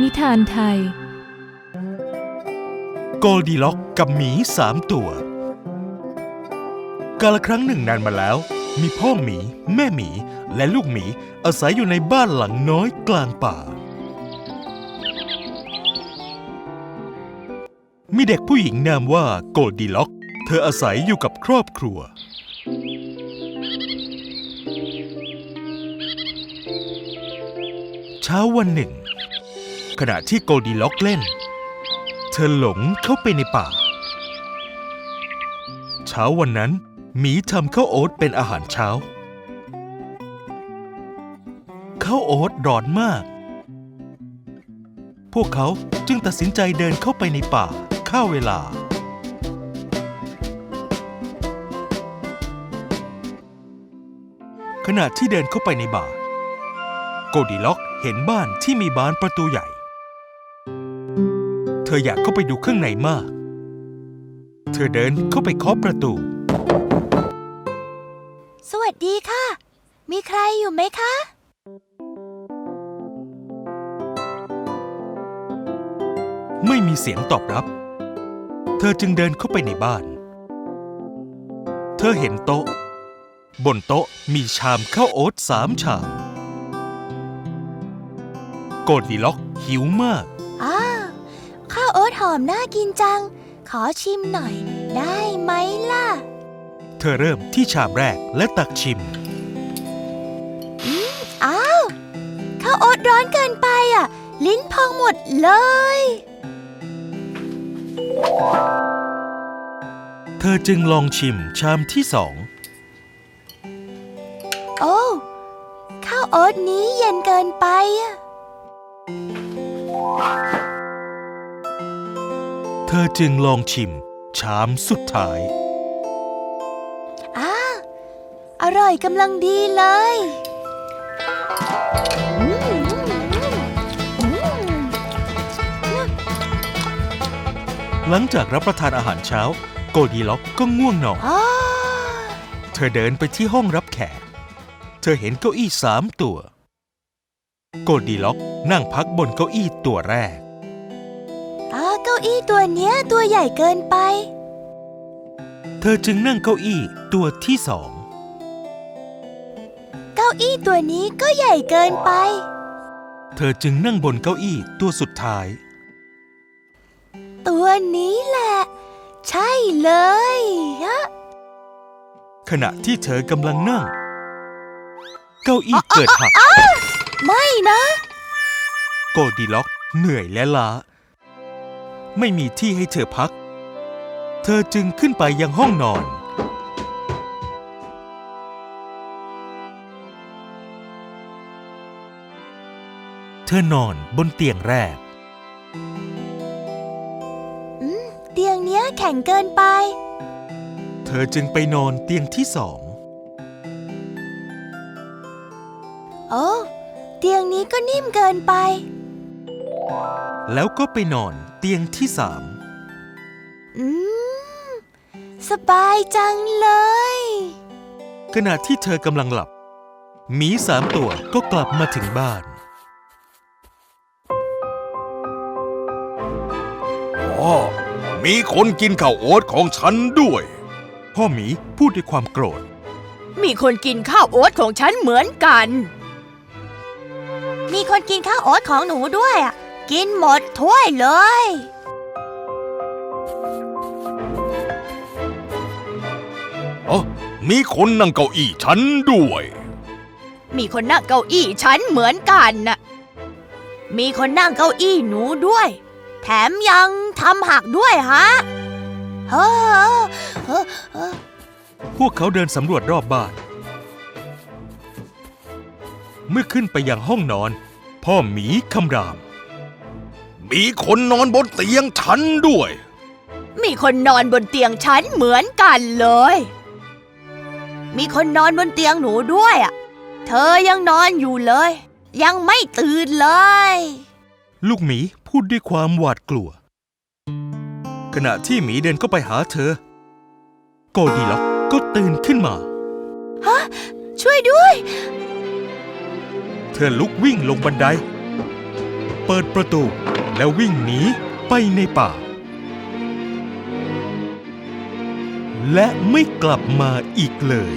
นิทานไทย โกลดีล็อกกับหมีสามตัว กาลครั้งหนึ่งนานมาแล้ว มีพ่อหมี แม่หมี และลูกหมีอาศัยอยู่ในบ้านหลังน้อยกลางป่า มีเด็กผู้หญิงนามว่าโกลดีล็อก เธออาศัยอยู่กับครอบครัวเช้าวันหนึ่ง ขณะที่โกดีล็อกเล่น เธอหลงเข้าไปในป่า เช้าวันนั้นหมีทำข้าวโอ๊ตเป็นอาหารเช้าข้าวโอ๊ตร้อนมาก พวกเขาจึงตัดสินใจเดินเข้าไปในป่าข้าเวลา ขณะที่เดินเข้าไปในบ่า โกดีล็อกเห็นบ้านที่มีบานประตูใหญ่ ธออยากเข้าไปดูข้างในมาก เธอเดินเข้าไปเคาะประตู สวัสดีค่ะ มีใครอยู่ไหมคะ ไม่มีเสียงตอบรับ เธอจึงเดินเข้าไปในบ้าน เธอเห็นโต๊ะ บนโต๊ะมีชามข้าวโอ๊ตสามชาม โกลดีล็อกหิวมากอ้าวข้าว โอ๊ตหอมน่ากินจัง ขอชิมหน่อย ได้ไหมล่ะ เธอเริ่มที่ชามแรกและตักชิม อ้าวข้าวโอ๊ตร้อนเกินไปอะ ลิ้นพองหมดเลย เธอจึงลองชิมชามที่สอง โอ้ข้าวโอ๊ตนี้เย็นเกินไปอะเธอจึงลองชิม ชามสุดท้ายอ้าอร่อยกำลังดีเลยอืมอืมอืมหลังจากรับประทานอาหารเช้า โกลดีล็อกก็ง่วงนอนอ้าเธอเดินไปที่ห้องรับแขก เธอเห็นเก้าอี้สามตัว โกลดีล็อกนั่งพักบนเก้าอี้ตัวแรก อ้าเก้าอี้ตัวเนี้ยตัวใหญ่เกินไป เธอจึงนั่งเก้าอี้ตัวที่สอง เก้าอี้ตัวนี้ก็ใหญ่เกินไป เธอจึงนั่งบนเก้าอี้ตัวสุดท้าย ตัวนี้แหละ ใช่เลยฮะขณะที่เธอกำลังนั่ง เก้าอี้เกิดหัก ไม่นะ โกลดีล็อกเหนื่อยและล้า ไม่มีที่ให้เธอพัก เธอจึงขึ้นไปยังห้องนอน เธอนอนบนเตียงแรกอืมเตียงเนี้ยแข็งเกินไป เธอจึงไปนอนเตียงที่สอง โอ้ เตียงนี้ก็นิ่มเกินไป แล้วก็ไปนอนเตียงที่สามอืม สบายจังเลย ขณะที่เธอกำลังหลับหมีสามตัวก็กลับมาถึงบ้าน อ๋อ มีคนกินข้าวโอ๊ตของฉันด้วย พ่อหมีพูดด้วยความโกรธ มีคนกินข้าวโอ๊ตของฉันเหมือนกัน มีคนกินข้าวโอ๊ตของหนูด้วยอะ กินหมดถ้วยเลยอ๋อมีคนนั่งเก้าอี้ฉันด้วย มีคนนั่งเก้าอี้ฉันเหมือนกันน่ะ มีคนนั่งเก้าอี้หนูด้วย แถมยังทำหักด้วยฮะเฮ้อเฮ้อเฮ้อพวกเขาเดินสำรวจรอบบ้าน เมื่อขึ้นไปยังห้องนอน พ่อหมีคำราม มีคนนอนบนเตียงฉันด้วย มีคนนอนบนเตียงฉันเหมือนกันเลย มีคนนอนบนเตียงหนูด้วยอะ เธอยังนอนอยู่เลย ยังไม่ตื่นเลย ลูกหมีพูดด้วยความหวาดกลัว ขณะที่หมีเดินเข้าไปหาเธอ โกลดีล็อกก็ตื่นขึ้นมาช่วยด้วย เธอลุกวิ่งลงบันได เปิดปิดประตู แล้ววิ่งหนีไปในป่า และไม่กลับมาอีกเลย